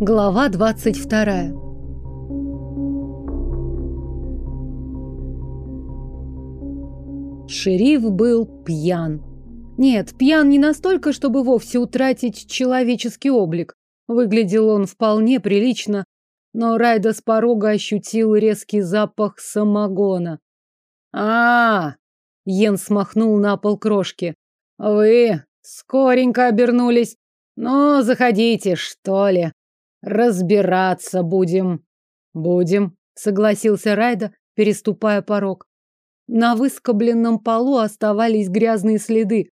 Глава двадцать вторая. Шериф был пьян. Нет, пьян не настолько, чтобы вовсе утратить человеческий облик. Выглядел он вполне прилично, но Райда с порога ощутил резкий запах самогона. а, -а, -а Йен смахнул на пол крошки. «Вы скоренько обернулись. Ну, заходите, что ли. Разбираться будем». «Будем», — согласился Райда, переступая порог. На выскобленном полу оставались грязные следы.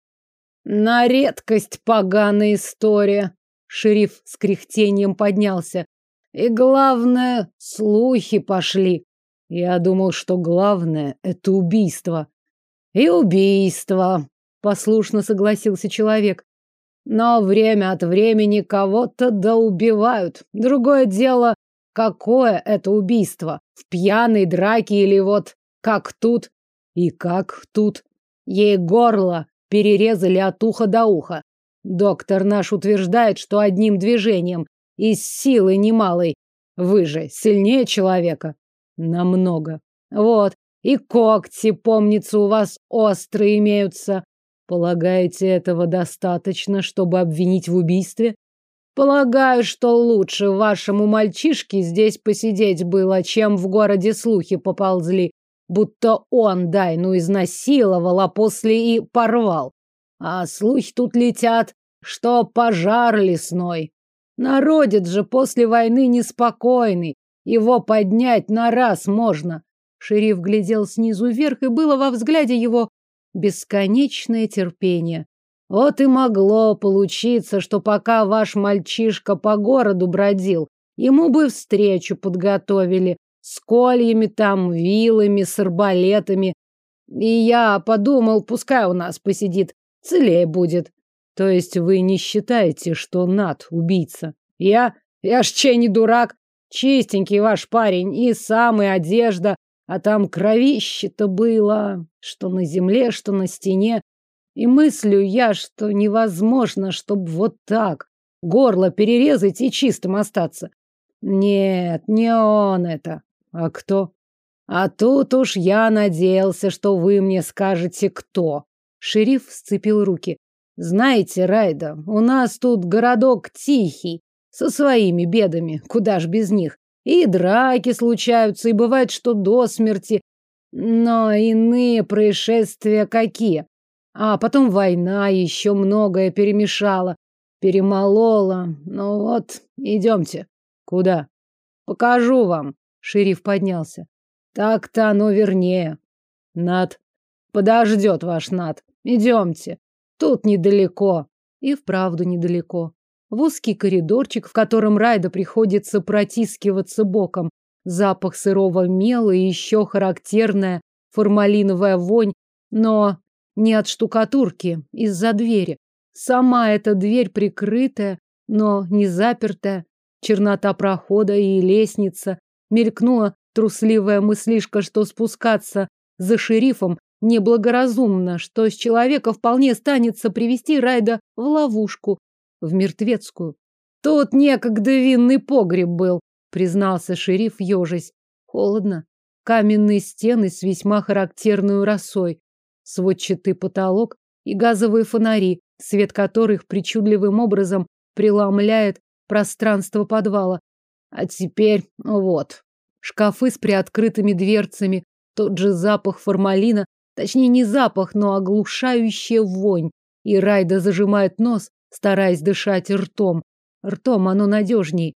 «На редкость поганая история», — шериф с кряхтением поднялся. «И главное, слухи пошли. Я думал, что главное — это убийство». «И убийство», Послушно согласился человек. Но время от времени кого-то да убивают. Другое дело, какое это убийство? В пьяной драке или вот как тут? И как тут? Ей горло перерезали от уха до уха. Доктор наш утверждает, что одним движением и с силой немалой. Вы же сильнее человека. Намного. Вот. И когти, помнится, у вас острые имеются. Полагаете, этого достаточно, чтобы обвинить в убийстве? Полагаю, что лучше вашему мальчишке здесь посидеть было, чем в городе слухи поползли, будто он Дайну изнасиловал, а после и порвал. А слухи тут летят, что пожар лесной. Народец же после войны неспокойный, его поднять на раз можно. Шериф глядел снизу вверх, и было во взгляде его бесконечное терпение. Вот и могло получиться, что пока ваш мальчишка по городу бродил, ему бы встречу подготовили с кольями там, вилами, с арбалетами. И я подумал, пускай у нас посидит, целее будет. То есть вы не считаете, что Над убийца? Я? Я ж чей не дурак. Чистенький ваш парень, и сам, и одежда, а там кровище-то было, что на земле, что на стене. И мыслю я, что невозможно, чтобы вот так горло перерезать и чистым остаться. Нет, не он это. А кто? А тут уж я надеялся, что вы мне скажете, кто. Шериф сцепил руки. Знаете, Райда, у нас тут городок тихий, со своими бедами, куда ж без них. И драки случаются, и бывает, что до смерти. Но иные происшествия какие? А потом война еще многое перемешала, перемолола. Ну вот, идемте. Куда? Покажу вам. Шериф поднялся. Так-то оно вернее. Над. Подождет ваш Над. Идемте. Тут недалеко. И вправду недалеко в узкий коридорчик, в котором Райда приходится протискиваться боком. Запах сырого мела и еще характерная формалиновая вонь, но не от штукатурки, из-за двери. Сама эта дверь прикрытая, но не запертая. Чернота прохода и лестница. Мелькнула трусливая мыслишка, что спускаться за шерифом неблагоразумно, что с человека вполне станется привести Райда в ловушку, в мертвецкую. Тут некогда винный погреб был, признался шериф, ежась. Холодно. Каменные стены с весьма характерной росой, сводчатый потолок и газовые фонари, свет которых причудливым образом преломляет пространство подвала. А теперь вот. Шкафы с приоткрытыми дверцами, тот же запах формалина, точнее не запах, но оглушающая вонь. И Райда зажимает нос, стараясь дышать ртом. Ртом оно надежней.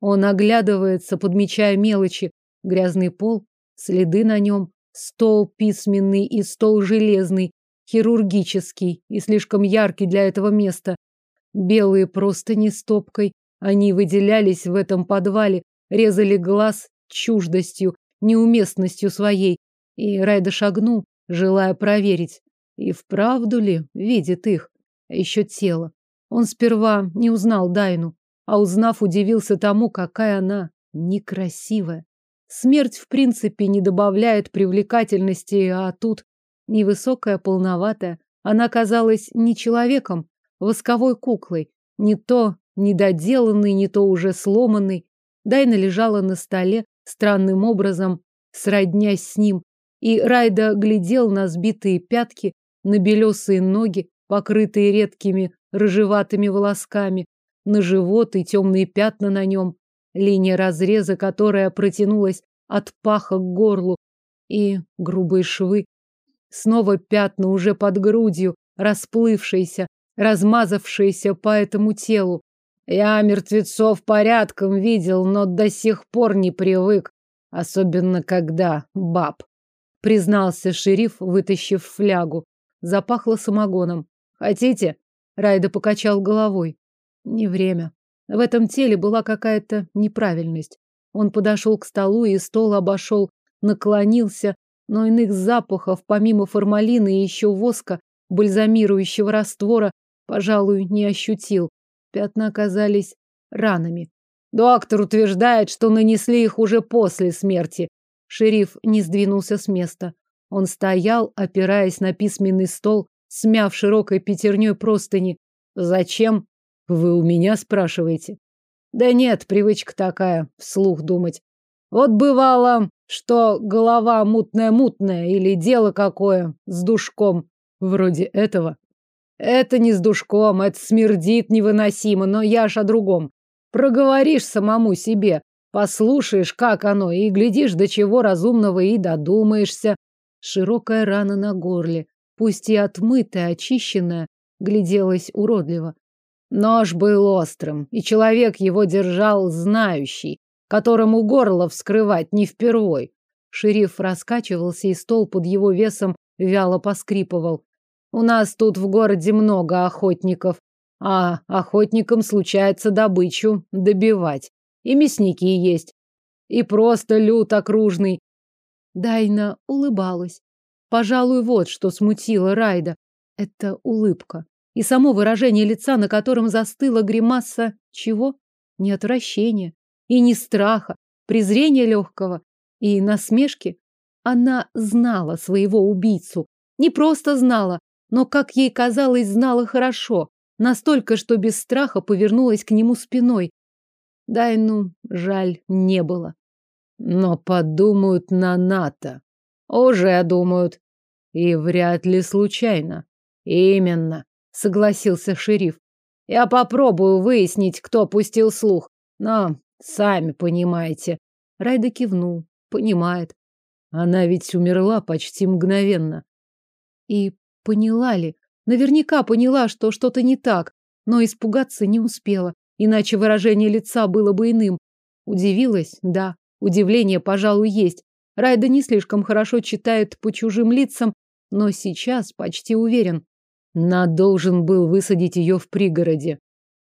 Он оглядывается, подмечая мелочи. Грязный пол, следы на нем, стол письменный и стол железный, хирургический и слишком яркий для этого места. Белые просто не стопкой. Они выделялись в этом подвале, резали глаз чуждостью, неуместностью своей. И Райда шагнул, желая проверить, и вправду ли видит их. А еще тело. Он сперва не узнал Дайну, а узнав, удивился тому, какая она некрасивая. Смерть, в принципе, не добавляет привлекательности, а тут невысокая, полноватая. Она казалась не человеком, восковой куклой. Не то недоделанный, не то уже сломанный. Дайна лежала на столе, странным образом сроднясь с ним, и Райда глядел на сбитые пятки, на белесые ноги, покрытые редкими рыжеватыми волосками, на живот и темные пятна на нем, линия разреза, которая протянулась от паха к горлу, и грубые швы. Снова пятна уже под грудью, расплывшиеся, размазавшиеся по этому телу. Я мертвецов порядком видел, но до сих пор не привык, особенно когда баб. Признался шериф, вытащив флягу. Запахло самогоном. Хотите? Райда покачал головой. Не время. В этом теле была какая-то неправильность. Он подошел к столу и стол обошел, наклонился, но иных запахов, помимо формалина и еще воска, бальзамирующего раствора, пожалуй, не ощутил. Пятна оказались ранами. Доктор утверждает, что нанесли их уже после смерти. Шериф не сдвинулся с места. Он стоял, опираясь на письменный стол, смяв широкой пятерней простыни. Зачем? Вы у меня спрашиваете? Да нет, привычка такая, вслух думать. Вот бывало, что голова мутная-мутная или дело какое с душком. Вроде этого. Это не с душком, это смердит невыносимо, но я ж о другом. Проговоришь самому себе, послушаешь, как оно, и глядишь, до чего разумного и додумаешься. Широкая рана на горле, пусть и отмытая, очищенная, гляделась уродливо. Нож был острым, и человек его держал знающий, которому горло вскрывать не впервой. Шериф раскачивался, и стол под его весом вяло поскрипывал. У нас тут в городе много охотников, а охотникам случается добычу добивать. И мясники есть, и просто люд окружный. Дайна улыбалась. Пожалуй, вот что смутило Райда. Это улыбка. И само выражение лица, на котором застыла гримаса чего? Не отвращения и не страха, презрения легкого и насмешки. Она знала своего убийцу. Не просто знала, но, как ей казалось, знала хорошо. Настолько, что без страха повернулась к нему спиной. Дайну жаль не было. Но подумают на НАТО. Уже думают. И вряд ли случайно. Именно, согласился шериф. Я попробую выяснить, кто пустил слух. Но, сами понимаете. Райда кивнул. Понимает. Она ведь умерла почти мгновенно. И поняла ли? Наверняка поняла, что что-то не так, но испугаться не успела, иначе выражение лица было бы иным. Удивилась? Да. Удивление, пожалуй, есть. Райда не слишком хорошо читает по чужим лицам, но сейчас почти уверен. Над должен был высадить ее в пригороде.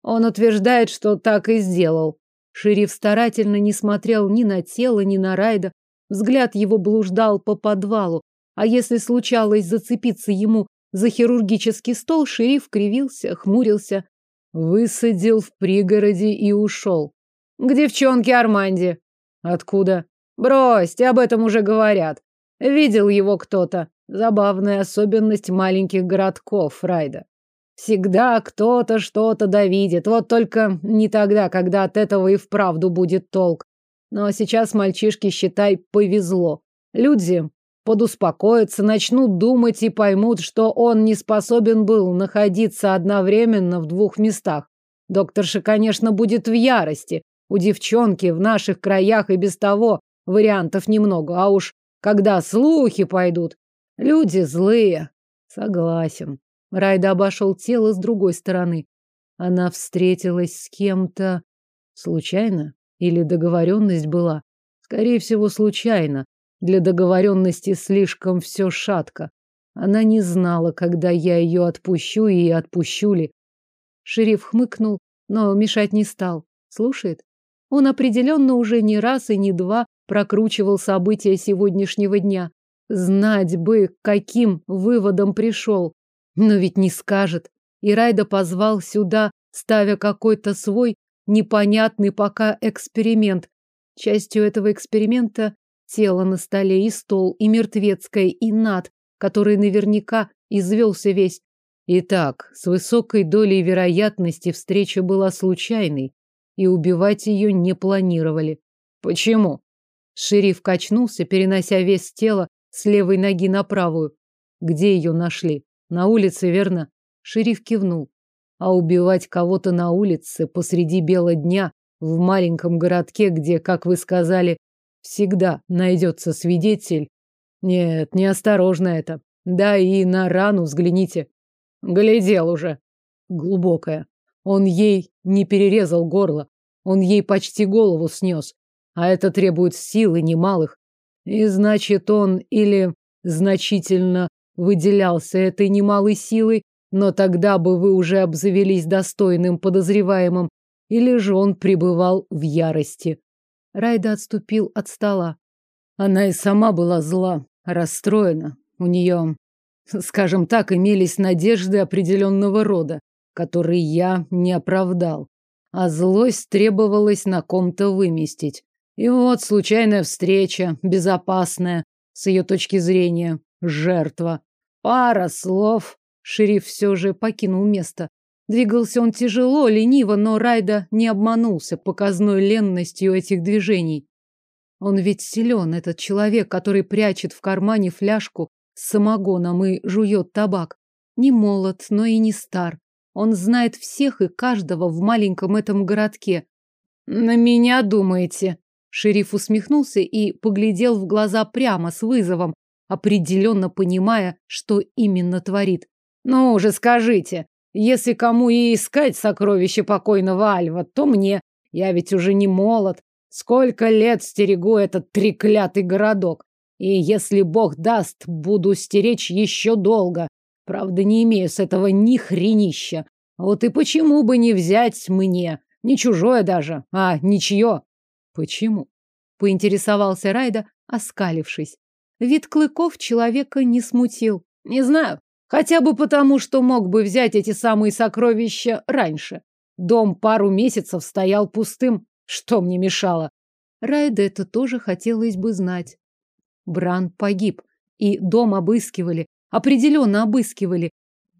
Он утверждает, что так и сделал. Шериф старательно не смотрел ни на тело, ни на Райда. Взгляд его блуждал по подвалу, а если случалось зацепиться ему за хирургический стол шериф кривился, хмурился, высадил в пригороде и ушел. К девчонке Арманде. Откуда? Брось, об этом уже говорят. Видел его кто-то. Забавная особенность маленьких городков, Райда. Всегда кто-то что-то довидит. Вот только не тогда, когда от этого и вправду будет толк. Но сейчас мальчишке, считай, повезло. Люди подуспокоятся, начнут думать и поймут, что он не способен был находиться одновременно в двух местах. Докторша, конечно, будет в ярости. У девчонки в наших краях и без того вариантов немного, а уж когда слухи пойдут. Люди злые. Согласен. Райда обошел тело с другой стороны. Она встретилась с кем-то случайно или договоренность была? Скорее всего, случайно. Для договоренности слишком все шатко. Она не знала, когда я ее отпущу и отпущу ли. Шериф хмыкнул, но мешать не стал. Слушает? Он определенно уже не раз и не два прокручивал события сегодняшнего дня. Знать бы, к каким выводом пришел. Но ведь не скажет. И Райда позвал сюда, ставя какой-то свой непонятный пока эксперимент. Частью этого эксперимента Тело на столе и стол, и мертвецкое, и над, который наверняка извелся весь. Итак, с высокой долей вероятности встреча была случайной, и убивать ее не планировали. Почему? Шериф качнулся, перенося вес тела с левой ноги на правую. Где ее нашли? На улице, верно? Шериф кивнул. А убивать кого-то на улице посреди бела дня в маленьком городке, где, как вы сказали, всегда найдется свидетель. Нет, неосторожно это. Да и на рану взгляните. Глядел уже. Глубокая. Он ей не перерезал горло. Он ей почти голову снес. А это требует силы немалых. И значит, он или значительно выделялся этой немалой силой, но тогда бы вы уже обзавелись достойным подозреваемым, или же он пребывал в ярости. Райда отступил от стола. Она и сама была зла, расстроена. У нее, скажем так, имелись надежды определенного рода, которые я не оправдал. А злость требовалось на ком-то выместить. И вот случайная встреча, безопасная, с ее точки зрения, жертва. Пара слов. Шериф все же покинул место. Двигался он тяжело, лениво, но Райда не обманулся показной ленностью этих движений. Он ведь силен, этот человек, который прячет в кармане фляжку с самогоном и жует табак. Не молод, но и не стар. Он знает всех и каждого в маленьком этом городке. На меня думаете? Шериф усмехнулся и поглядел в глаза прямо с вызовом, определенно понимая, что именно творит. Ну уже скажите, если кому и искать сокровища покойного Альва, то мне. Я ведь уже не молод. Сколько лет стерегу этот треклятый городок. И если бог даст, буду стеречь еще долго. Правда, не имею с этого ни хренища. Вот и почему бы не взять мне? Не чужое даже, а ничье. Почему? Поинтересовался Райда, оскалившись. Вид клыков человека не смутил. Не знаю, Хотя бы потому, что мог бы взять эти самые сокровища раньше. Дом пару месяцев стоял пустым. Что мне мешало? Райда это тоже хотелось бы знать. Бран погиб, и дом обыскивали, определенно обыскивали,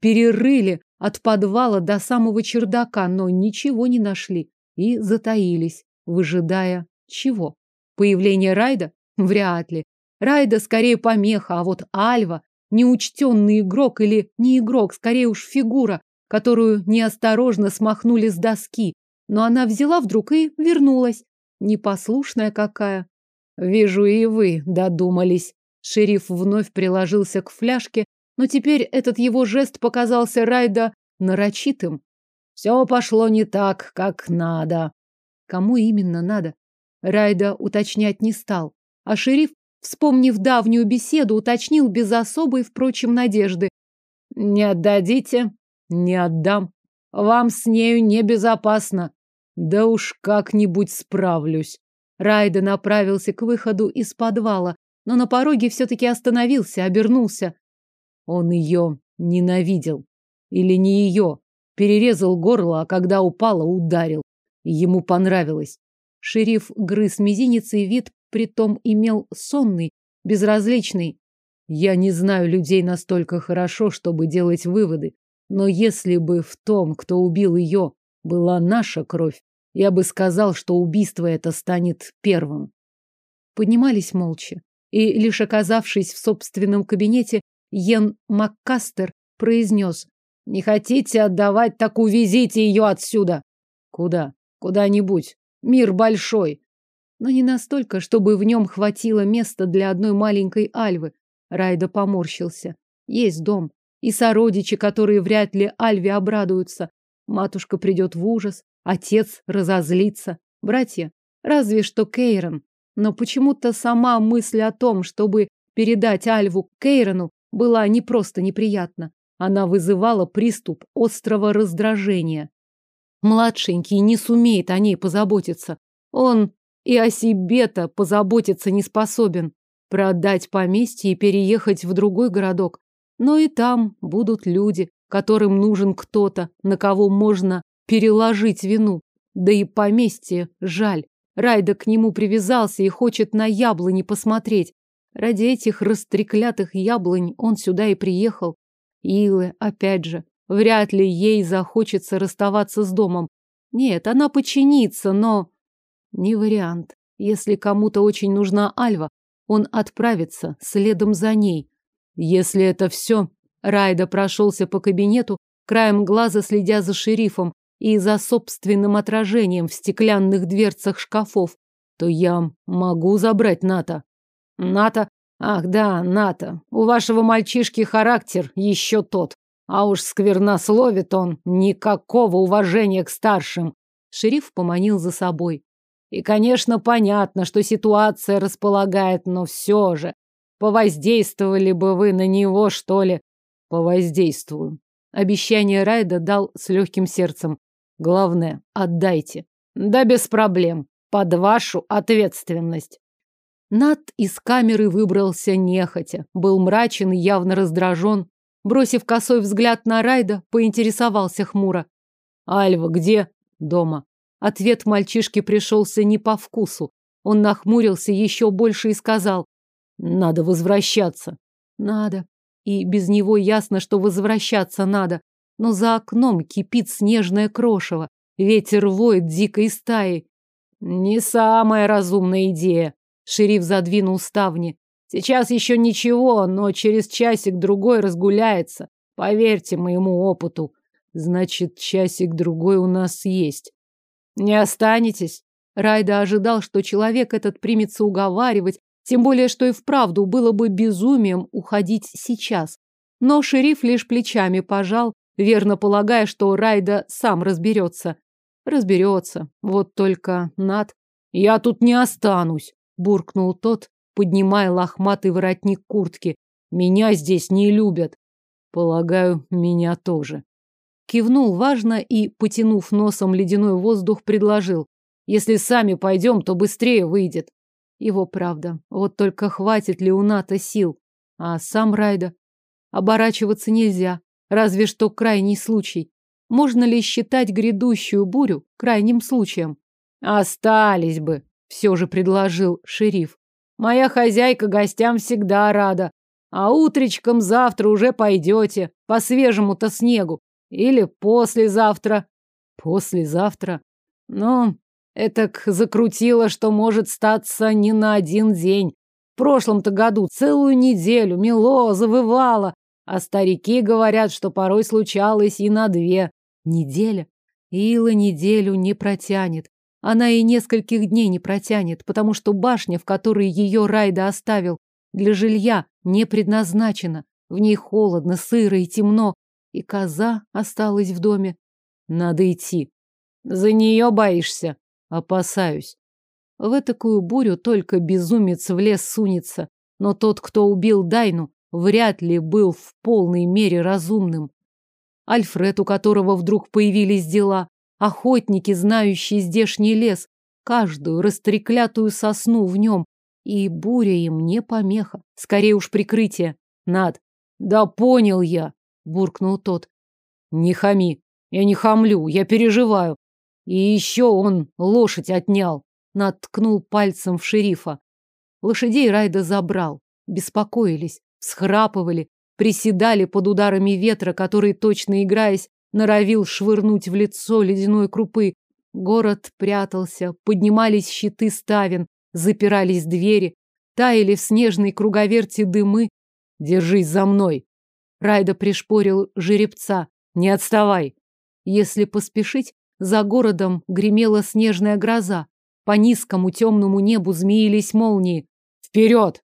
перерыли от подвала до самого чердака, но ничего не нашли и затаились, выжидая чего? Появление Райда? Вряд ли. Райда скорее помеха, а вот Альва неучтенный игрок или не игрок, скорее уж фигура, которую неосторожно смахнули с доски. Но она взяла вдруг и вернулась. Непослушная какая. Вижу, и вы додумались. Шериф вновь приложился к фляжке, но теперь этот его жест показался Райда нарочитым. Все пошло не так, как надо. Кому именно надо? Райда уточнять не стал, а шериф Вспомнив давнюю беседу, уточнил без особой, впрочем, надежды. «Не отдадите?» «Не отдам. Вам с нею небезопасно». «Да уж как-нибудь справлюсь». Райда направился к выходу из подвала, но на пороге все-таки остановился, обернулся. Он ее ненавидел. Или не ее. Перерезал горло, а когда упала, ударил. Ему понравилось. Шериф грыз мизинец, и вид притом имел сонный, безразличный. Я не знаю людей настолько хорошо, чтобы делать выводы, но если бы в том, кто убил ее, была наша кровь, я бы сказал, что убийство это станет первым. Поднимались молча, и лишь оказавшись в собственном кабинете, Йен Маккастер произнес «Не хотите отдавать, так увезите ее отсюда!» «Куда? Куда-нибудь. Мир большой но не настолько, чтобы в нем хватило места для одной маленькой Альвы. Райда поморщился. Есть дом. И сородичи, которые вряд ли Альве обрадуются. Матушка придет в ужас, отец разозлится. Братья, разве что Кейрон. Но почему-то сама мысль о том, чтобы передать Альву Кейрону, была не просто неприятна. Она вызывала приступ острого раздражения. Младшенький не сумеет о ней позаботиться. Он и о себе-то позаботиться не способен. Продать поместье и переехать в другой городок. Но и там будут люди, которым нужен кто-то, на кого можно переложить вину. Да и поместье жаль. Райда к нему привязался и хочет на яблони посмотреть. Ради этих растреклятых яблонь он сюда и приехал. Илы, опять же, Вряд ли ей захочется расставаться с домом. Нет, она починится, но... Не вариант. Если кому-то очень нужна Альва, он отправится следом за ней. Если это все... Райда прошелся по кабинету, краем глаза следя за шерифом и за собственным отражением в стеклянных дверцах шкафов, то я могу забрать Ната. Ната? Ах да, Ната. У вашего мальчишки характер еще тот. А уж сквернословит он, никакого уважения к старшим. Шериф поманил за собой. И, конечно, понятно, что ситуация располагает, но все же. Повоздействовали бы вы на него, что ли? Повоздействую. Обещание Райда дал с легким сердцем. Главное, отдайте. Да без проблем. Под вашу ответственность. Над из камеры выбрался нехотя. Был мрачен и явно раздражен. Бросив косой взгляд на Райда, поинтересовался хмуро. «Альва где?» «Дома». Ответ мальчишки пришелся не по вкусу. Он нахмурился еще больше и сказал. «Надо возвращаться». «Надо». И без него ясно, что возвращаться надо. Но за окном кипит снежное крошево. Ветер воет дикой стаей. «Не самая разумная идея», Шериф задвинул ставни. Сейчас еще ничего, но через часик-другой разгуляется. Поверьте моему опыту. Значит, часик-другой у нас есть. Не останетесь? Райда ожидал, что человек этот примется уговаривать, тем более, что и вправду было бы безумием уходить сейчас. Но шериф лишь плечами пожал, верно полагая, что Райда сам разберется. Разберется. Вот только Над... Я тут не останусь буркнул тот, поднимая лохматый воротник куртки. Меня здесь не любят. Полагаю, меня тоже. Кивнул важно и, потянув носом ледяной воздух, предложил. Если сами пойдем, то быстрее выйдет. Его правда. Вот только хватит ли у Ната сил? А сам Райда? Оборачиваться нельзя. Разве что крайний случай. Можно ли считать грядущую бурю крайним случаем? Остались бы, все же предложил шериф. Моя хозяйка гостям всегда рада. А утречком завтра уже пойдете, по свежему-то снегу. Или послезавтра. Послезавтра? Ну, этак закрутило, что может статься не на один день. В прошлом-то году целую неделю мело, завывало. А старики говорят, что порой случалось и на две. Неделя? Ила неделю не протянет. Она и нескольких дней не протянет, потому что башня, в которой ее Райда оставил, для жилья не предназначена. В ней холодно, сыро и темно, и коза осталась в доме. Надо идти. За нее боишься? Опасаюсь. В такую бурю только безумец в лес сунется, но тот, кто убил Дайну, вряд ли был в полной мере разумным. Альфред, у которого вдруг появились дела, охотники, знающие здешний лес, каждую растреклятую сосну в нем, и буря им не помеха, скорее уж прикрытие. Над. Да понял я, буркнул тот. Не хами. Я не хамлю, я переживаю. И еще он лошадь отнял. Наткнул пальцем в шерифа. Лошадей Райда забрал. Беспокоились, схрапывали, приседали под ударами ветра, который, точно играясь, норовил швырнуть в лицо ледяной крупы. Город прятался, поднимались щиты ставен, запирались двери, таяли в снежной круговерти дымы. Держись за мной. Райда пришпорил жеребца. Не отставай. Если поспешить, за городом гремела снежная гроза. По низкому темному небу змеились молнии. Вперед!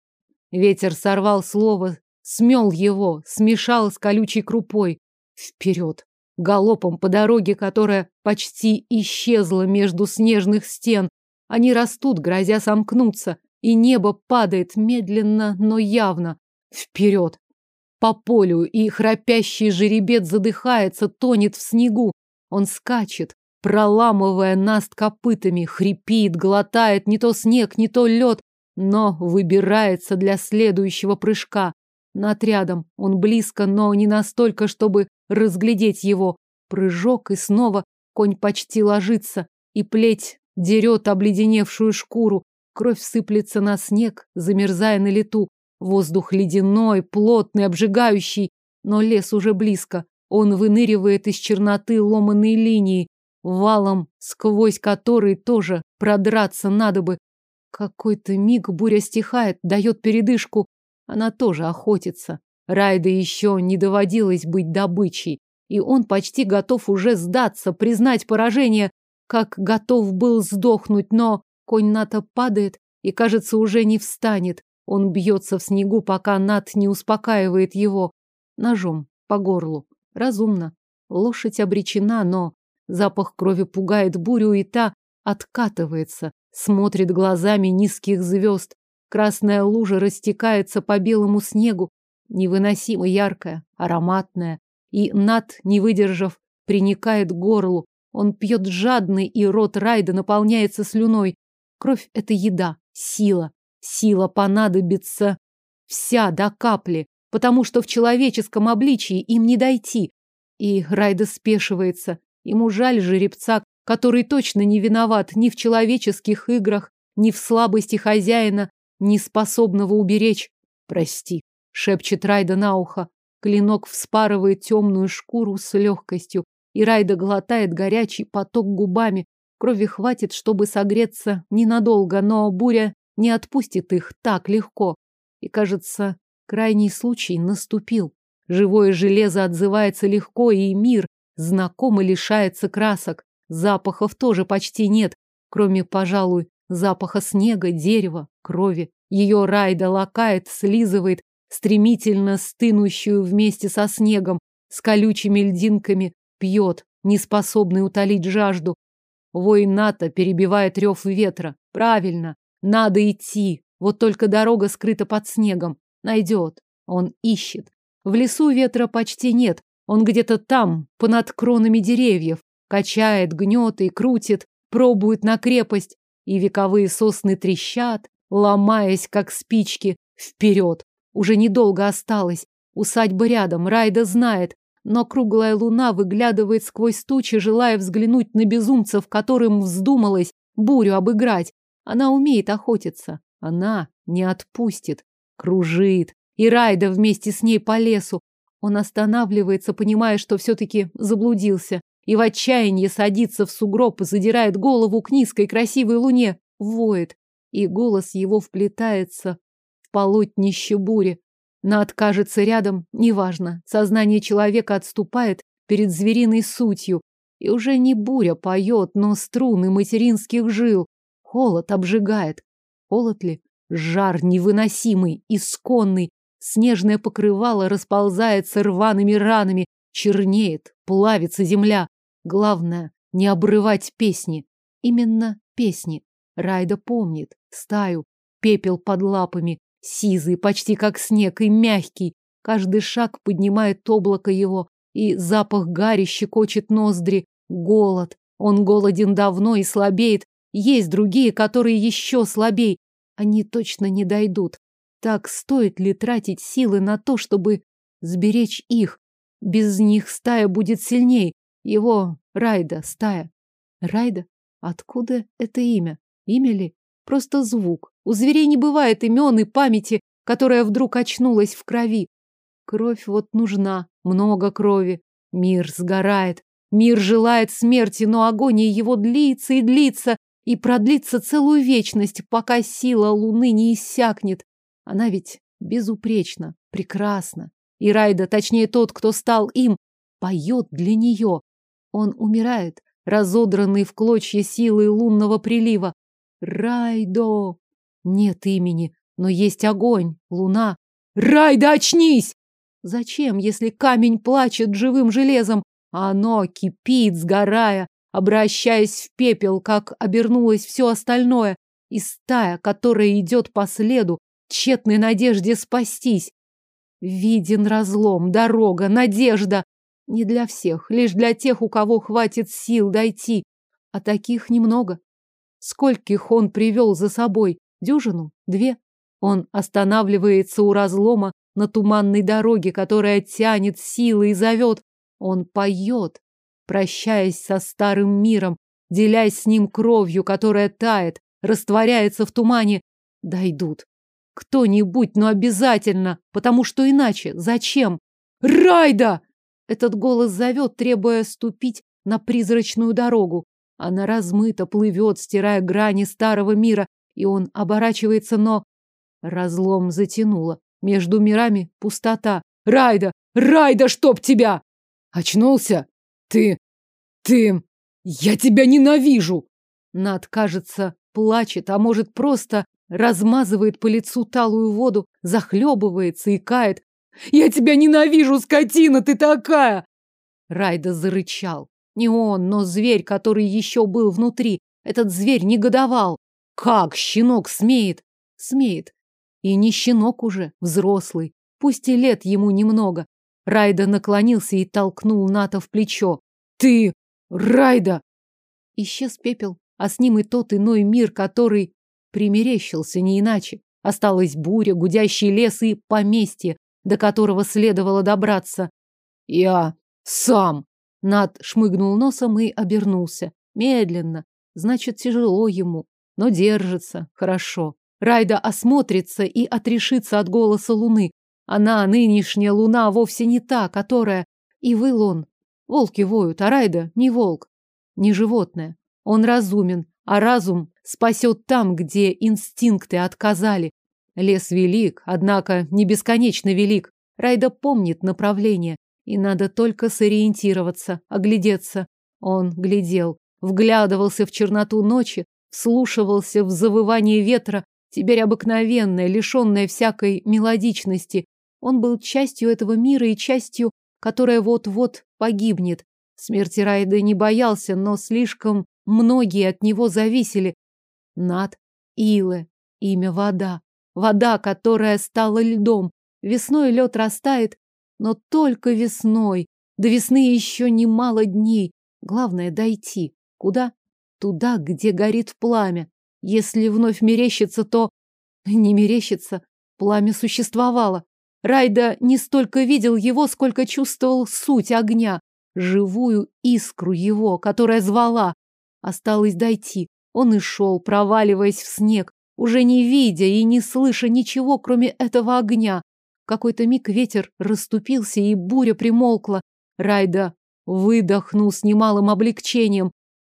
Ветер сорвал слово, смел его, смешал с колючей крупой. Вперед! Галопом по дороге, которая почти исчезла между снежных стен. Они растут, грозя сомкнуться, и небо падает медленно, но явно. Вперед! По полю, и храпящий жеребец задыхается, тонет в снегу. Он скачет, проламывая наст копытами, хрипит, глотает не то снег, не то лед, но выбирается для следующего прыжка. Над рядом он близко, но не настолько, чтобы разглядеть его. Прыжок, и снова конь почти ложится, и плеть дерет обледеневшую шкуру. Кровь сыплется на снег, замерзая на лету. Воздух ледяной, плотный, обжигающий, но лес уже близко. Он выныривает из черноты ломаной линии, валом, сквозь который тоже продраться надо бы. Какой-то миг буря стихает, дает передышку. Она тоже охотится. Райда еще не доводилось быть добычей, и он почти готов уже сдаться, признать поражение, как готов был сдохнуть, но конь Ната падает и, кажется, уже не встанет. Он бьется в снегу, пока Нат не успокаивает его ножом по горлу. Разумно. Лошадь обречена, но запах крови пугает бурю, и та откатывается, смотрит глазами низких звезд. Красная лужа растекается по белому снегу, невыносимо яркая, ароматная. И Нат, не выдержав, приникает к горлу. Он пьет жадный, и рот Райда наполняется слюной. Кровь — это еда, сила. Сила понадобится вся до капли, потому что в человеческом обличии им не дойти. И Райда спешивается. Ему жаль жеребца, который точно не виноват ни в человеческих играх, ни в слабости хозяина, не способного уберечь. Прости, шепчет Райда на ухо. Клинок вспарывает темную шкуру с легкостью, и Райда глотает горячий поток губами. Крови хватит, чтобы согреться ненадолго, но буря не отпустит их так легко. И, кажется, крайний случай наступил. Живое железо отзывается легко, и мир знакомо лишается красок. Запахов тоже почти нет, кроме, пожалуй, запаха снега, дерева, крови. Ее Райда лакает, слизывает, стремительно стынущую вместе со снегом, с колючими льдинками, пьет, неспособный утолить жажду. Вой НАТО перебивает рев ветра. Правильно, надо идти. Вот только дорога скрыта под снегом. Найдет. Он ищет. В лесу ветра почти нет. Он где-то там, понад кронами деревьев. Качает, гнет и крутит, пробует на крепость. И вековые сосны трещат, ломаясь, как спички, вперед. Уже недолго осталось. Усадьба рядом, Райда знает. Но круглая луна выглядывает сквозь тучи, желая взглянуть на безумцев, которым вздумалось бурю обыграть. Она умеет охотиться. Она не отпустит. Кружит. И Райда вместе с ней по лесу. Он останавливается, понимая, что все-таки заблудился. И в отчаянии садится в сугроб и задирает голову к низкой красивой луне. Воет. И голос его вплетается полотнище бури. Над кажется рядом, неважно. Сознание человека отступает перед звериной сутью. И уже не буря поет, но струны материнских жил. Холод обжигает. Холод ли? Жар невыносимый, исконный. Снежное покрывало расползается рваными ранами, чернеет, плавится земля. Главное, не обрывать песни. Именно песни. Райда помнит стаю, пепел под лапами, Сизый, почти как снег, и мягкий. Каждый шаг поднимает облако его, и запах гари щекочет ноздри. Голод. Он голоден давно и слабеет. Есть другие, которые еще слабей. Они точно не дойдут. Так стоит ли тратить силы на то, чтобы сберечь их? Без них стая будет сильней. Его Райда стая. Райда? Откуда это имя? Имя ли? Просто звук. У зверей не бывает имен и памяти, которая вдруг очнулась в крови. Кровь вот нужна, много крови. Мир сгорает. Мир желает смерти, но агония его длится и длится, и продлится целую вечность, пока сила луны не иссякнет. Она ведь безупречна, прекрасна. И Райда, точнее тот, кто стал им, поет для нее. Он умирает, разодранный в клочья силы лунного прилива. Райдо! Нет имени, но есть огонь, луна. Райда, очнись! Зачем, если камень плачет живым железом, а оно кипит, сгорая, обращаясь в пепел, как обернулось все остальное, и стая, которая идет по следу, тщетной надежде спастись. Виден разлом, дорога, надежда. Не для всех, лишь для тех, у кого хватит сил дойти. А таких немного. Скольких он привел за собой? Дюжину? Две? Он останавливается у разлома на туманной дороге, которая тянет силы и зовет. Он поет, прощаясь со старым миром, делясь с ним кровью, которая тает, растворяется в тумане. Дойдут. Кто-нибудь, но обязательно, потому что иначе зачем? Райда! Этот голос зовет, требуя ступить на призрачную дорогу. Она размыто плывет, стирая грани старого мира, и он оборачивается, но... Разлом затянуло. Между мирами пустота. Райда! Райда, чтоб тебя! Очнулся? Ты... ты... Я тебя ненавижу! Над, кажется, плачет, а может, просто размазывает по лицу талую воду, захлебывается и кает. «Я тебя ненавижу, скотина ты такая!» Райда зарычал. Не он, но зверь, который еще был внутри. Этот зверь негодовал. Как щенок смеет? Смеет. И не щенок уже, взрослый. Пусть и лет ему немного. Райда наклонился и толкнул Ната в плечо. «Ты! Райда!» Исчез пепел, а с ним и тот иной мир, который примерещился не иначе. Осталась буря, гудящий лес и поместье, до которого следовало добраться. «Я сам!» Над шмыгнул носом и обернулся. Медленно. Значит, тяжело ему, но держится. Хорошо. Райда осмотрится и отрешится от голоса луны. Она, нынешняя луна, вовсе не та, которая... И выл он. Волки воют, а Райда не волк, не животное. Он разумен, а разум спасет там, где инстинкты отказали. Лес велик, однако не бесконечно велик. Райда помнит направление. И надо только сориентироваться, оглядеться. Он глядел, вглядывался в черноту ночи, вслушивался в завывание ветра, теперь обыкновенное, лишенное всякой мелодичности. Он был частью этого мира и частью, которая вот-вот погибнет. Смерти Райда не боялся, но слишком многие от него зависели. Над, Иле, имя вода. Вода, которая стала льдом. Весной лед растает, но только весной. До весны еще немало дней. Главное — дойти. Куда? Туда, где горит пламя. Если вновь мерещится, то... Не мерещится. Пламя существовало. Райда не столько видел его, сколько чувствовал суть огня. Живую искру его, которая звала. Осталось дойти. Он и шел, проваливаясь в снег, уже не видя и не слыша ничего, кроме этого огня какой-то миг ветер расступился, и буря примолкла. Райда выдохнул с немалым облегчением.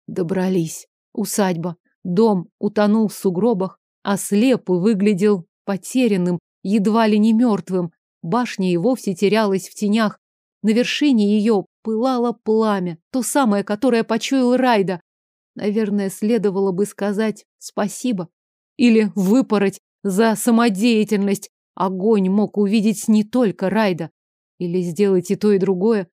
Добрались. Усадьба. Дом утонул в сугробах, а слеп выглядел потерянным, едва ли не мертвым. Башня и вовсе терялась в тенях. На вершине ее пылало пламя, то самое, которое почуял Райда. Наверное, следовало бы сказать спасибо. Или выпороть за самодеятельность, Огонь мог увидеть не только Райда. Или сделать и то, и другое.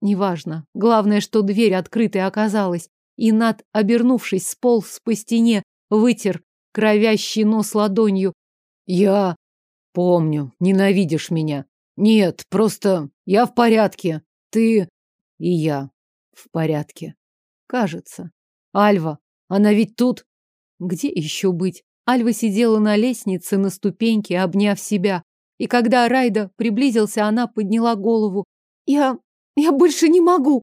Неважно. Главное, что дверь открытой оказалась. И Над, обернувшись, сполз по стене, вытер кровящий нос ладонью. Я помню, ненавидишь меня. Нет, просто я в порядке. Ты и я в порядке. Кажется. Альва, она ведь тут. Где еще быть? Альва сидела на лестнице на ступеньке, обняв себя. И когда Райда приблизился, она подняла голову. «Я... я больше не могу!»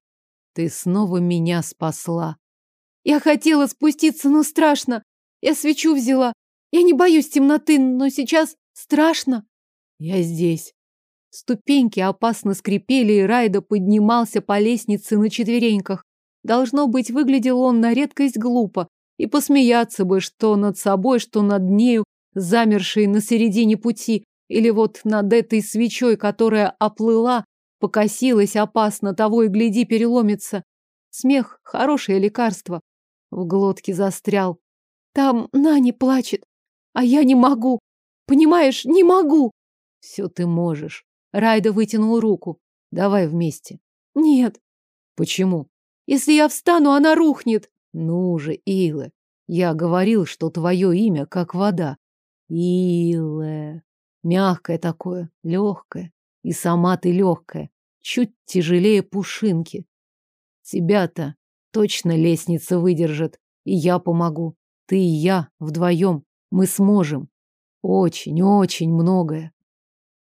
«Ты снова меня спасла!» «Я хотела спуститься, но страшно. Я свечу взяла. Я не боюсь темноты, но сейчас страшно!» «Я здесь!» Ступеньки опасно скрипели, и Райда поднимался по лестнице на четвереньках. Должно быть, выглядел он на редкость глупо, и посмеяться бы, что над собой, что над нею, замершей на середине пути, или вот над этой свечой, которая оплыла, покосилась опасно, того и гляди переломится. Смех — хорошее лекарство. В глотке застрял. Там Нани плачет, а я не могу. Понимаешь, не могу. Все ты можешь. Райда вытянул руку. Давай вместе. Нет. Почему? Если я встану, она рухнет. Ну же, Илэ, я говорил, что твое имя как вода. Илэ. Мягкое такое, легкое. И сама ты легкая, чуть тяжелее пушинки. Тебя-то точно лестница выдержит, и я помогу. Ты и я вдвоем. Мы сможем. Очень-очень многое.